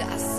dust.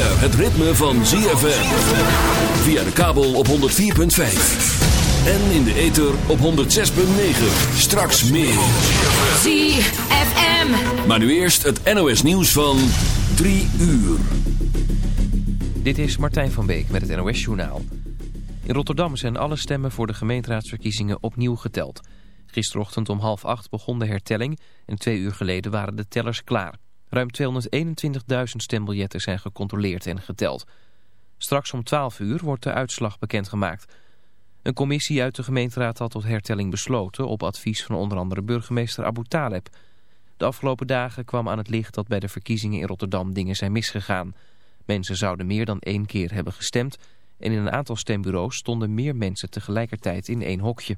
Het ritme van ZFM. Via de kabel op 104.5. En in de ether op 106.9. Straks meer. ZFM. Maar nu eerst het NOS nieuws van 3 uur. Dit is Martijn van Beek met het NOS Journaal. In Rotterdam zijn alle stemmen voor de gemeenteraadsverkiezingen opnieuw geteld. Gisterochtend om half acht begon de hertelling en twee uur geleden waren de tellers klaar. Ruim 221.000 stembiljetten zijn gecontroleerd en geteld. Straks om 12 uur wordt de uitslag bekendgemaakt. Een commissie uit de gemeenteraad had tot hertelling besloten... op advies van onder andere burgemeester Abu Taleb. De afgelopen dagen kwam aan het licht dat bij de verkiezingen in Rotterdam dingen zijn misgegaan. Mensen zouden meer dan één keer hebben gestemd... en in een aantal stembureaus stonden meer mensen tegelijkertijd in één hokje.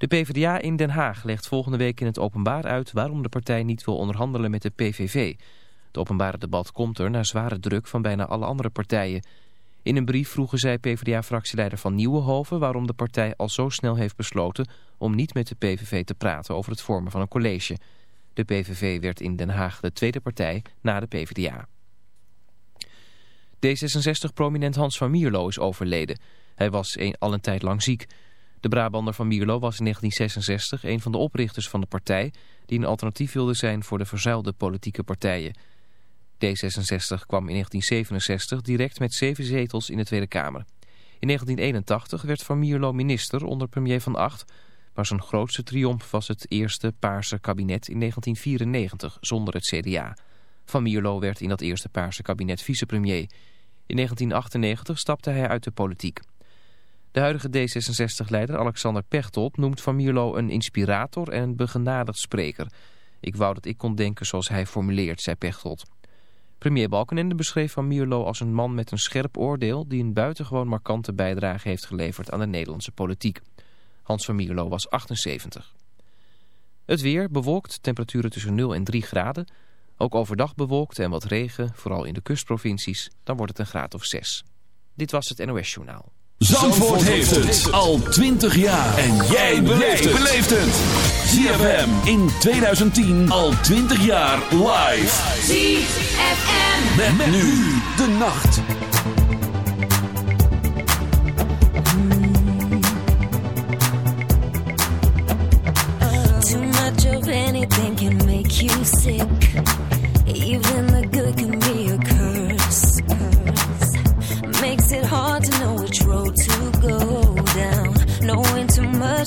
De PvdA in Den Haag legt volgende week in het openbaar uit waarom de partij niet wil onderhandelen met de PVV. Het openbare debat komt er na zware druk van bijna alle andere partijen. In een brief vroegen zij PvdA-fractieleider van Nieuwenhoven waarom de partij al zo snel heeft besloten om niet met de PVV te praten over het vormen van een college. De PVV werd in Den Haag de tweede partij na de PvdA. D66-prominent Hans van Mierlo is overleden. Hij was een, al een tijd lang ziek. De Brabander van Mierlo was in 1966 een van de oprichters van de partij... die een alternatief wilde zijn voor de verzuilde politieke partijen. D66 kwam in 1967 direct met zeven zetels in de Tweede Kamer. In 1981 werd Van Mierlo minister onder premier Van Acht... maar zijn grootste triomf was het eerste Paarse kabinet in 1994 zonder het CDA. Van Mierlo werd in dat eerste Paarse kabinet vicepremier. In 1998 stapte hij uit de politiek. De huidige D66-leider Alexander Pechtold noemt Van Mierlo een inspirator en een begenadigd spreker. Ik wou dat ik kon denken zoals hij formuleert, zei Pechtold. Premier Balkenende beschreef Van Mierlo als een man met een scherp oordeel... die een buitengewoon markante bijdrage heeft geleverd aan de Nederlandse politiek. Hans van Mierlo was 78. Het weer bewolkt, temperaturen tussen 0 en 3 graden. Ook overdag bewolkt en wat regen, vooral in de kustprovincies. Dan wordt het een graad of 6. Dit was het NOS Journaal. Zandvoort, heeft het al 20 jaar. En jij beleeft het. ZFM in 2010 al 20 jaar live. ZFM. Met, met nu de nacht. Too much of anything can make you sick.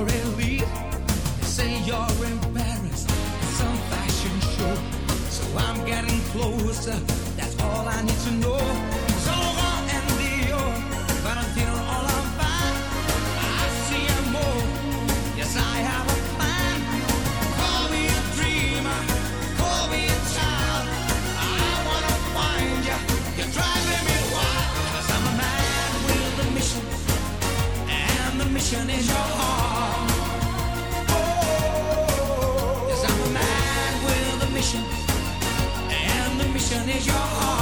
lead. They say you're at some fashion show. So I'm getting closer, that's all I need to know. So and Leo, Valentino yes I have a plan. Call me a dreamer, call me a child. I wanna find you, you're driving me I'm a man with a mission, and the mission is is your heart.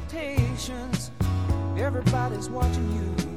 Expectations, everybody's watching you.